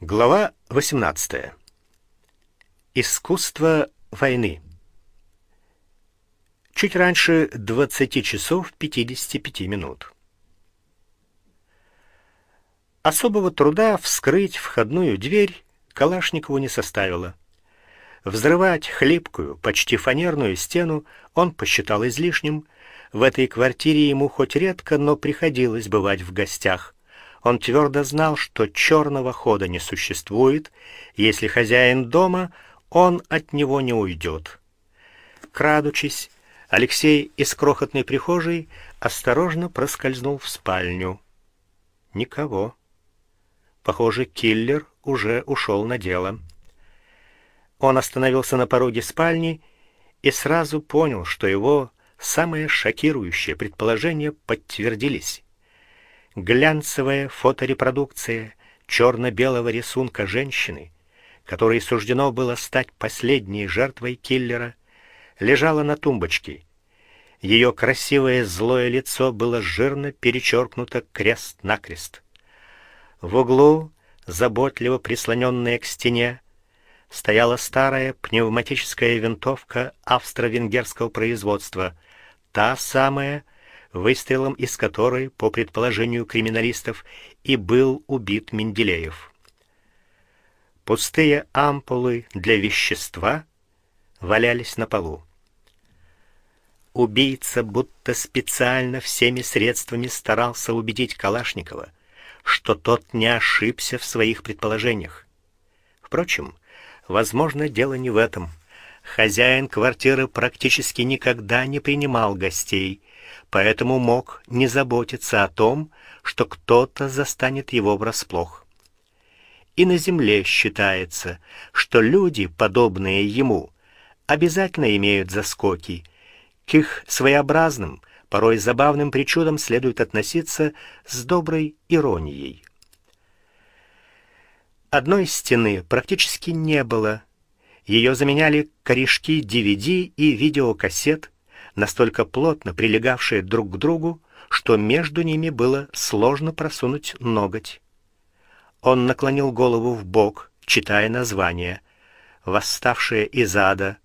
Глава 18. Искусство войны. Чуть раньше 20 часов 55 минут. Особого труда вскрыть входную дверь Калашникову не составило. Взрывать хлипкую, почти фанерную стену он посчитал излишним. В этой квартире ему хоть редко, но приходилось бывать в гостях. Он твердо знал, что черного хода не существует, если хозяин дома, он от него не уйдет. Крадучись, Алексей из крохотной прихожей осторожно проскользнул в спальню. Никого. Похоже, киллер уже ушел на дело. Он остановился на пороге спальни и сразу понял, что его самые шокирующие предположения подтвердились глянцевая фоторепродукция черно белого рисунка женщины, которой суждено было стать последней жертвой киллера, лежала на тумбочке. Ее красивое злое лицо было жирно перечеркнуто крест-накрест. В углу, заботливо прислоненная к стене, стояла старая пневматическая винтовка австро-венгерского производства, та самая, выстрелом из которой, по предположению криминалистов, и был убит Менделеев. Пустые ампулы для вещества валялись на полу. Убийца будто специально всеми средствами старался убедить Калашникова, что тот не ошибся в своих предположениях. Впрочем, возможно, дело не в этом. Хозяин квартиры практически никогда не принимал гостей поэтому мог не заботиться о том, что кто-то застанет его врасплох. И на земле считается, что люди, подобные ему, обязательно имеют заскоки. К их своеобразным, порой забавным причудам следует относиться с доброй иронией. Одной стены практически не было. Ее заменяли корешки DVD и видеокассет настолько плотно прилегавшие друг к другу, что между ними было сложно просунуть ноготь. Он наклонил голову в бок, читая название: Восставшие из ада,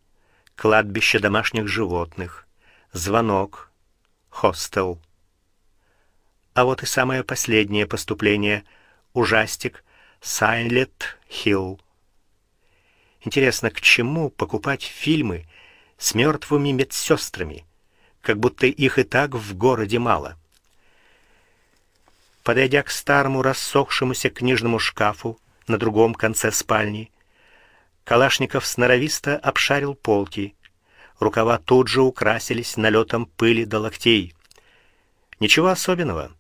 Кладбище домашних животных, Звонок, Хостел. А вот и самое последнее поступление ужастик Silent Hill. Интересно, к чему покупать фильмы с мертвыми медсестрами, как будто их и так в городе мало. Подойдя к старому рассохшемуся книжному шкафу на другом конце спальни, Калашников сноровисто обшарил полки. Рукава тут же украсились налетом пыли до локтей. Ничего особенного.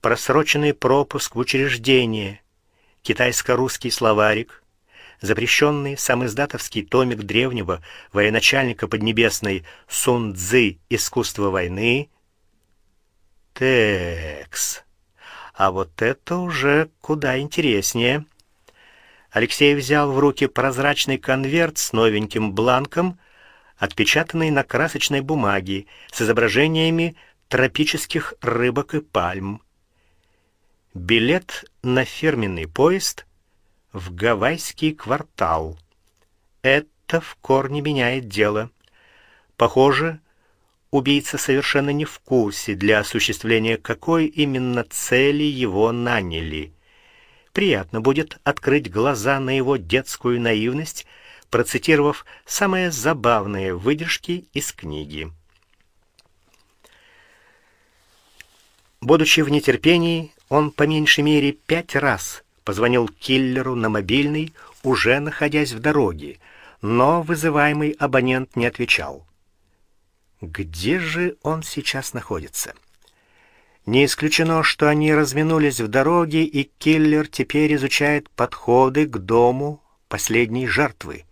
Просроченный пропуск в учреждение, китайско-русский словарик, запрещенный самиздатовский томик древнего военачальника Поднебесной Сун Цзы Искусство войны. Текс. А вот это уже куда интереснее. Алексей взял в руки прозрачный конверт с новеньким бланком, отпечатанный на красочной бумаге с изображениями тропических рыбок и пальм. Билет на фирменный поезд в гавайский квартал. Это в корне меняет дело. Похоже, убийца совершенно не в курсе, для осуществления какой именно цели его наняли. Приятно будет открыть глаза на его детскую наивность, процитировав самые забавные выдержки из книги. Будучи в нетерпении, он по меньшей мере пять раз позвонил киллеру на мобильный, уже находясь в дороге, но вызываемый абонент не отвечал. Где же он сейчас находится? Не исключено, что они разминулись в дороге, и киллер теперь изучает подходы к дому последней жертвы.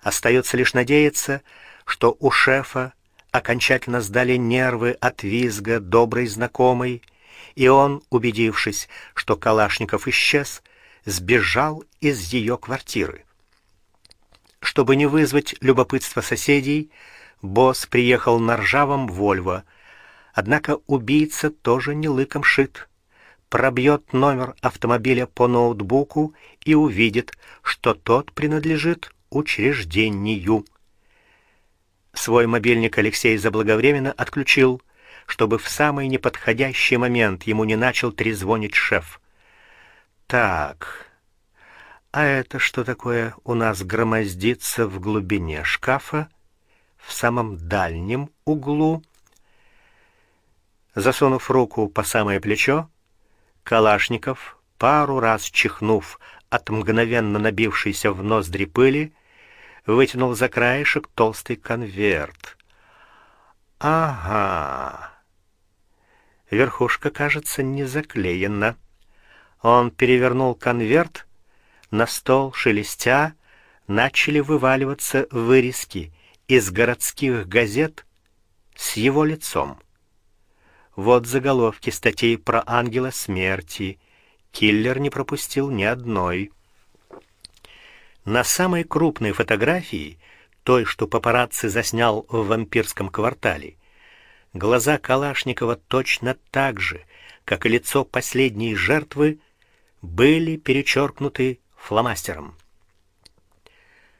Остается лишь надеяться, что у шефа окончательно сдали нервы от визга доброй знакомой и он, убедившись, что Калашников исчез, сбежал из ее квартиры. Чтобы не вызвать любопытство соседей, босс приехал на ржавом Вольво. Однако убийца тоже не лыком шит. пробьет номер автомобиля по ноутбуку и увидит, что тот принадлежит учреждению. Свой мобильник Алексей заблаговременно отключил, чтобы в самый неподходящий момент ему не начал трезвонить шеф. Так. А это что такое у нас громоздится в глубине шкафа, в самом дальнем углу? Засунув руку по самое плечо, Калашников, пару раз чихнув от мгновенно набившейся в ноздри пыли, вытянул за краешек толстый конверт. Ага. Верхушка, кажется, не заклеена. Он перевернул конверт, на стол шелестя начали вываливаться вырезки из городских газет с его лицом. Вот заголовки статей про ангела смерти. Киллер не пропустил ни одной. На самой крупной фотографии, той, что папарацци заснял в вампирском квартале, глаза Калашникова точно так же, как и лицо последней жертвы, были перечеркнуты фломастером.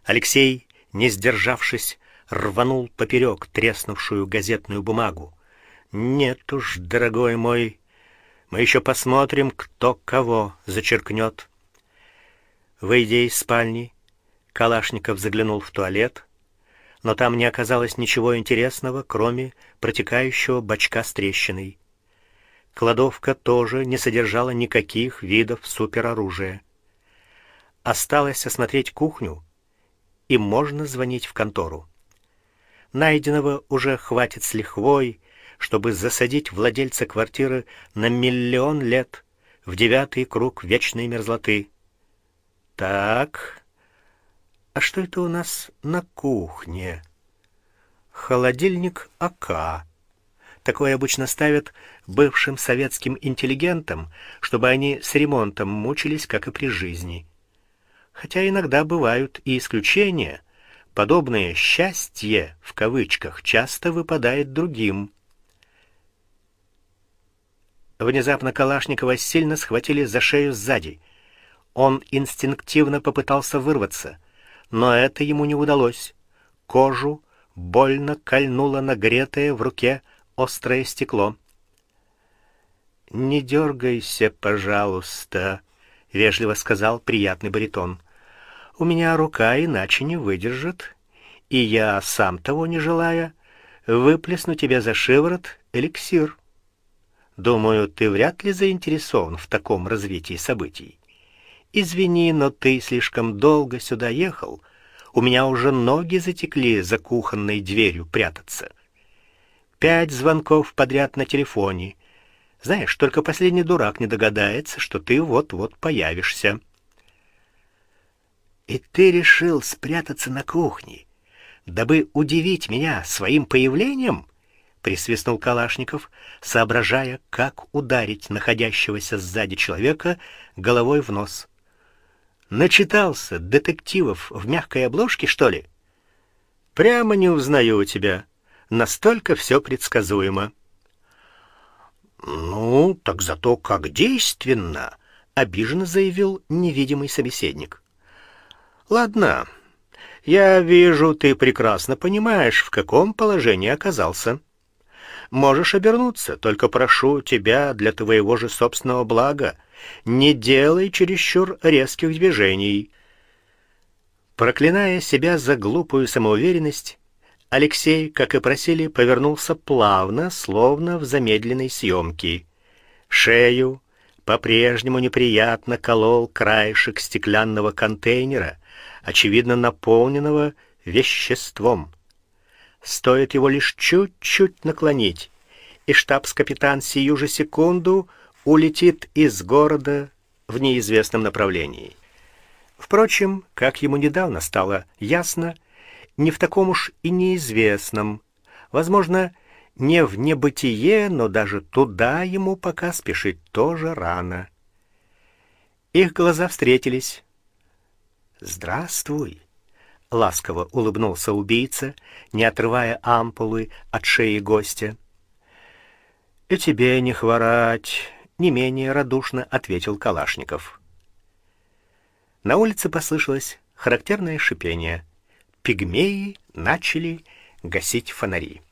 Алексей, не сдержавшись, рванул поперек треснувшую газетную бумагу. Нет уж, дорогой мой, мы еще посмотрим, кто кого зачеркнет. Выйдя из спальни, Калашников заглянул в туалет, но там не оказалось ничего интересного, кроме протекающего бачка с трещиной. Кладовка тоже не содержала никаких видов супероружия. Осталось осмотреть кухню, и можно звонить в контору. Найденного уже хватит с лихвой, чтобы засадить владельца квартиры на миллион лет в девятый круг вечной мерзлоты. Так. А что это у нас на кухне? Холодильник АК. Такое обычно ставят бывшим советским интеллигентам, чтобы они с ремонтом мучились, как и при жизни. Хотя иногда бывают и исключения. Подобное счастье в кавычках часто выпадает другим. Внезапно Калашникова сильно схватили за шею сзади. Он инстинктивно попытался вырваться, но это ему не удалось. Кожу больно кольнуло нагретое в руке острое стекло. Не дергайся, пожалуйста, вежливо сказал приятный баритон. У меня рука иначе не выдержит, и я сам того не желая выплесну тебе за шиворот эликсир. Думаю, ты вряд ли заинтересован в таком развитии событий. Извини, но ты слишком долго сюда ехал. У меня уже ноги затекли за кухонной дверью прятаться. Пять звонков подряд на телефоне. Знаешь, только последний дурак не догадается, что ты вот-вот появишься. И ты решил спрятаться на кухне, дабы удивить меня своим появлением? присвистнул Калашников, соображая, как ударить находящегося сзади человека головой в нос. Начитался детективов в мягкой обложке, что ли? Прямо не узнаю тебя. Настолько все предсказуемо. Ну, так зато как действенно, обиженно заявил невидимый собеседник. Ладно. Я вижу, ты прекрасно понимаешь, в каком положении оказался. Можешь обернуться, только прошу тебя для твоего же собственного блага, не делай чересчур резких движений. Проклиная себя за глупую самоуверенность, Алексей, как и просили, повернулся плавно, словно в замедленной съемке. Шею по-прежнему неприятно колол краешек стеклянного контейнера, очевидно наполненного веществом. Стоит его лишь чуть-чуть наклонить, и штабс-капитан сию же секунду улетит из города в неизвестном направлении. Впрочем, как ему недавно стало ясно, не в таком уж и неизвестном. Возможно, не в небытие, но даже туда ему пока спешить тоже рано. Их глаза встретились. Здравствуй, ласково улыбнулся убийца, не отрывая ампулы от шеи гостя. И тебе не хворать, не менее радушно ответил Калашников. На улице послышалось характерное шипение. Пигмеи начали гасить фонари.